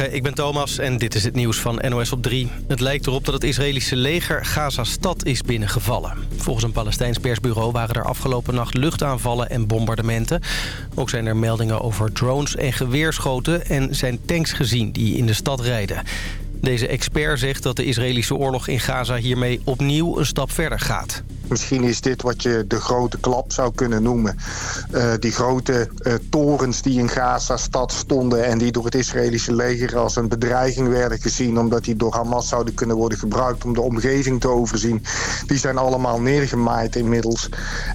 Ik ben Thomas en dit is het nieuws van NOS op 3. Het lijkt erop dat het Israëlische leger Gaza-stad is binnengevallen. Volgens een Palestijns persbureau waren er afgelopen nacht luchtaanvallen en bombardementen. Ook zijn er meldingen over drones en geweerschoten en zijn tanks gezien die in de stad rijden. Deze expert zegt dat de Israëlische oorlog in Gaza hiermee opnieuw een stap verder gaat. Misschien is dit wat je de grote klap zou kunnen noemen. Uh, die grote uh, torens die in Gaza-stad stonden... en die door het Israëlische leger als een bedreiging werden gezien... omdat die door Hamas zouden kunnen worden gebruikt om de omgeving te overzien... die zijn allemaal neergemaaid inmiddels.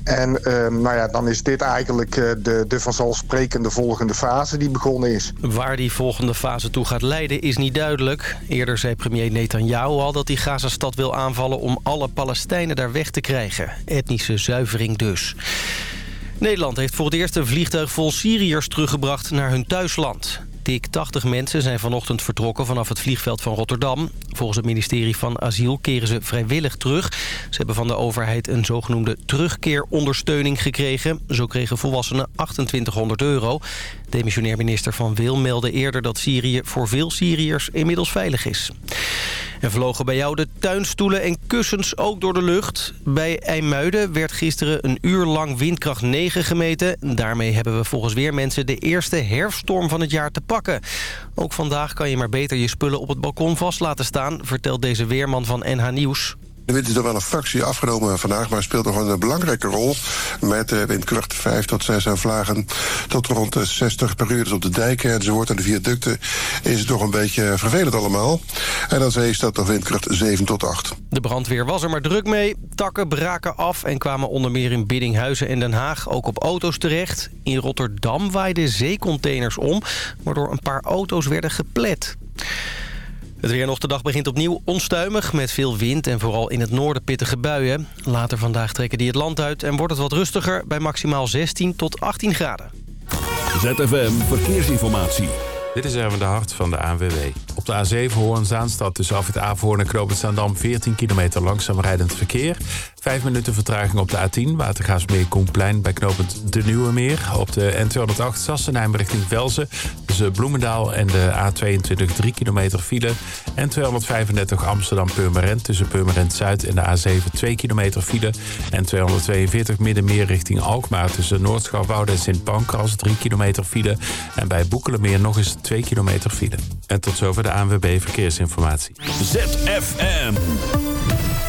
En uh, nou ja, dan is dit eigenlijk de, de vanzelfsprekende volgende fase die begonnen is. Waar die volgende fase toe gaat leiden is niet duidelijk. Eerder zei premier Netanyahu al dat hij Gaza-stad wil aanvallen... om alle Palestijnen daar weg te krijgen. Etnische zuivering dus. Nederland heeft voor het eerst een vliegtuig vol Syriërs teruggebracht naar hun thuisland. Dik 80 mensen zijn vanochtend vertrokken vanaf het vliegveld van Rotterdam. Volgens het ministerie van Asiel keren ze vrijwillig terug. Ze hebben van de overheid een zogenoemde terugkeerondersteuning gekregen. Zo kregen volwassenen 2800 euro. Demissionair minister Van Wil meldde eerder dat Syrië voor veel Syriërs inmiddels veilig is. En vlogen bij jou de tuinstoelen en kussens ook door de lucht. Bij IJmuiden werd gisteren een uur lang windkracht 9 gemeten. Daarmee hebben we volgens weer mensen de eerste herfststorm van het jaar te pakken. Ook vandaag kan je maar beter je spullen op het balkon vast laten staan... vertelt deze weerman van NH Nieuws. De wind is er wel een fractie afgenomen vandaag... maar speelt nog een belangrijke rol met uh, windkracht 5 tot 6 aan vlagen... tot rond de 60 per uur. Dus op de dijken enzovoort en de viaducten is het toch een beetje vervelend allemaal. En aan zee staat nog windkracht 7 tot 8. De brandweer was er maar druk mee. Takken braken af en kwamen onder meer in Biddinghuizen en Den Haag ook op auto's terecht. In Rotterdam waaiden zeecontainers om, waardoor een paar auto's werden geplet. Het weer nog de dag begint opnieuw onstuimig met veel wind en vooral in het noorden pittige buien. Later vandaag trekken die het land uit en wordt het wat rustiger bij maximaal 16 tot 18 graden. ZFM Verkeersinformatie. Dit is even de hart van de ANWB. Op de A7 Hoorn-Zaanstad tussen af het Averhoorn en Knoopend 14 kilometer langzaam rijdend verkeer. Vijf minuten vertraging op de A10 Watergaasmeer Koenplein bij knooppunt De Nieuwe Meer. Op de N208 Sassenheim richting Velzen tussen Bloemendaal en de A22 3 kilometer file. En 235 Amsterdam Purmerend tussen Purmerend Zuid en de A7 2 kilometer file. En 242 Middenmeer richting Alkmaar tussen Noordschouwwoude en Sint Pancras 3 kilometer file. En bij Boekelenmeer nog eens 2 kilometer file. En tot zover de ANWB Verkeersinformatie. ZFM.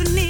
listening.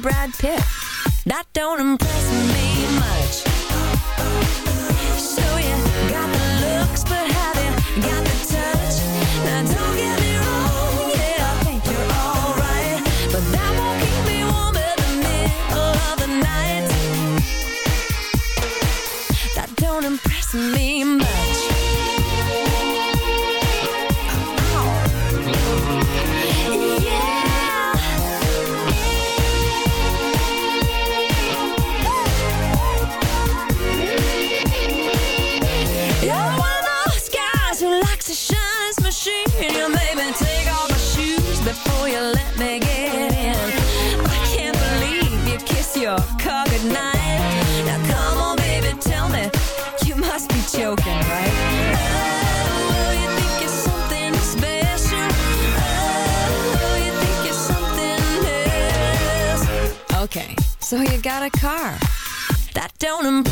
Brad Pitt. That don't impress me. car. That don't imply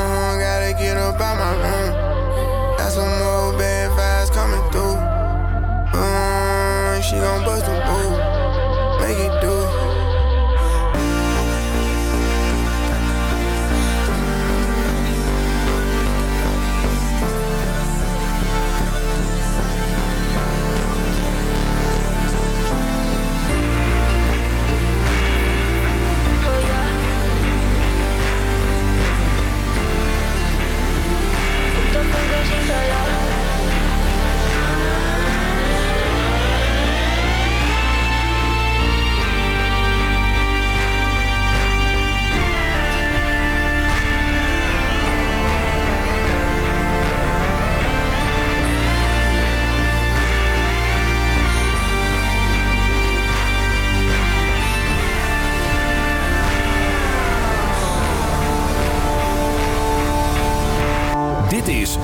get up out my room. Got some more bad vibes coming through. Mm, she gon' bust a move,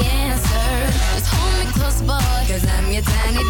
the answer. Just hold me close, boy, cause I'm your tiny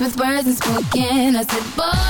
with words and unspoken. I said, boy,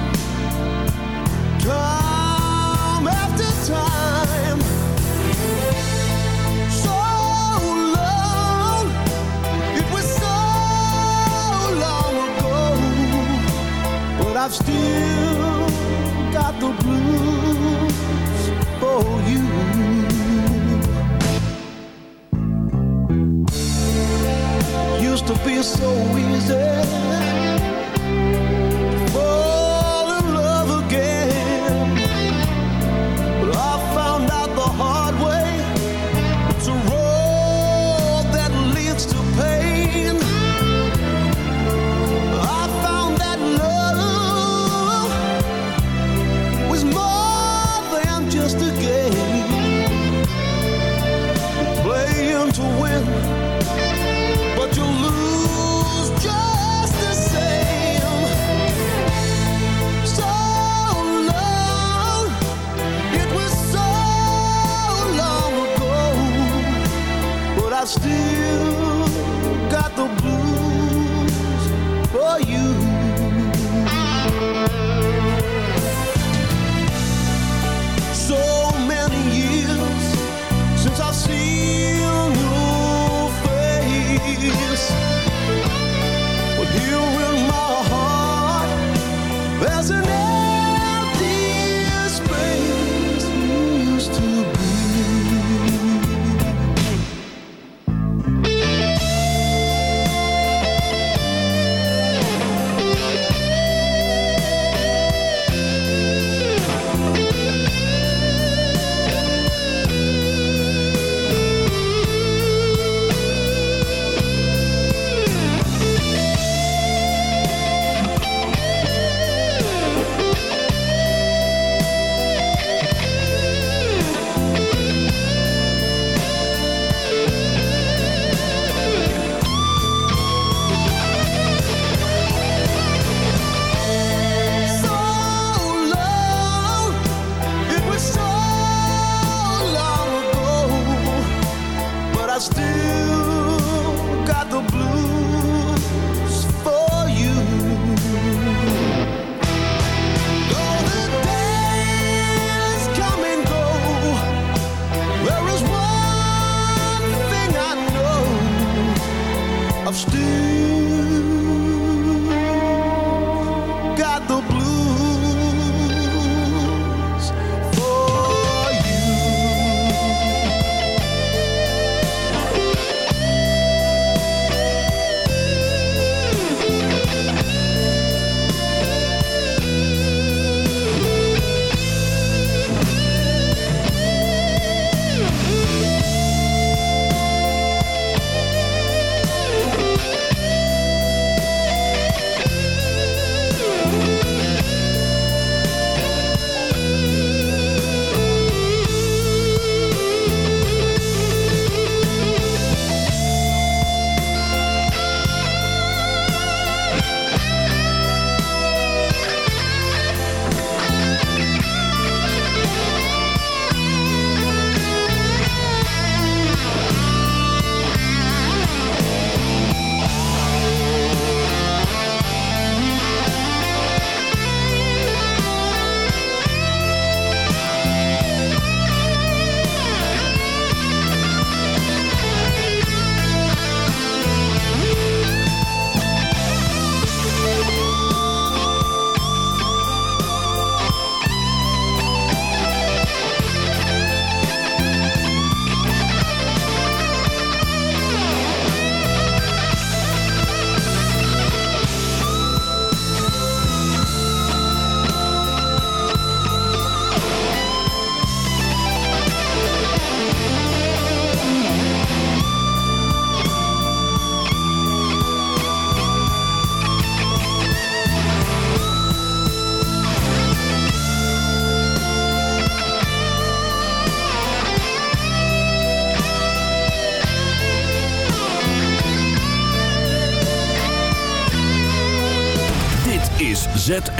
time after time. So long, it was so long ago, but I've still got the blues for you. Used to be so easy.